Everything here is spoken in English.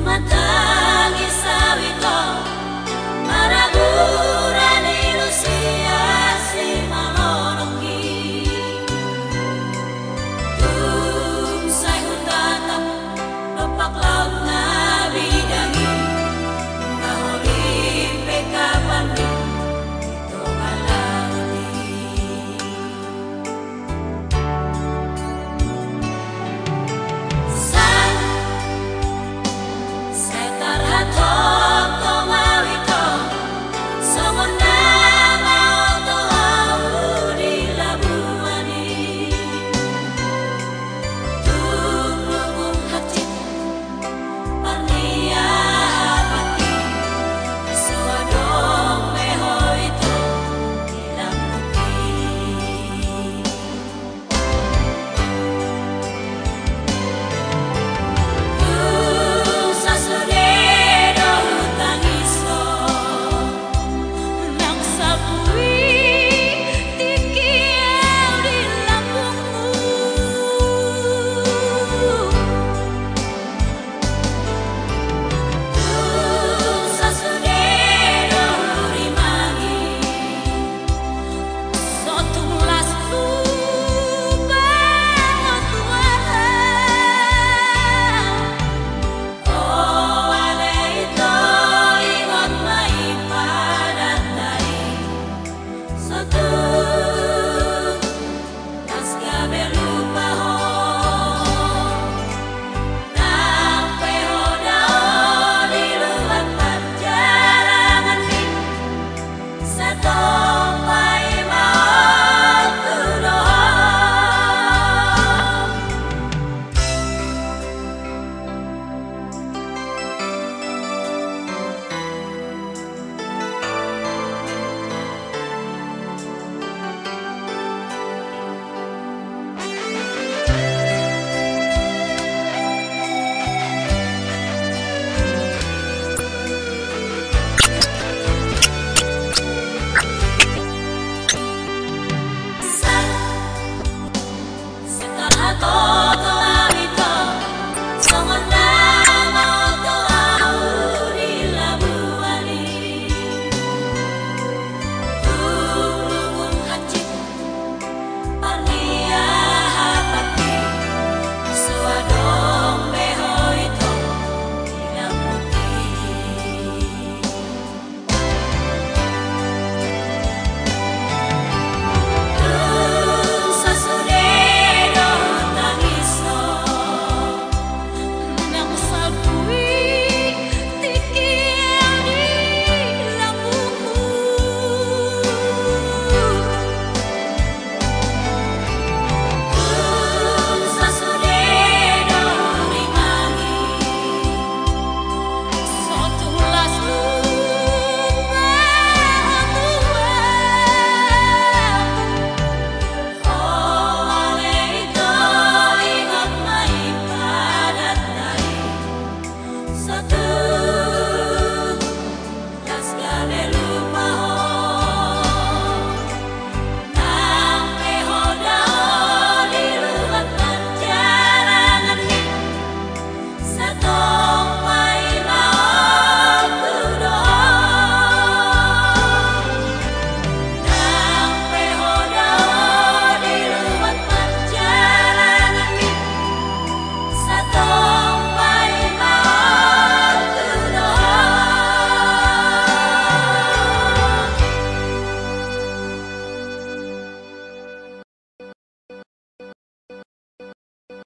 mata.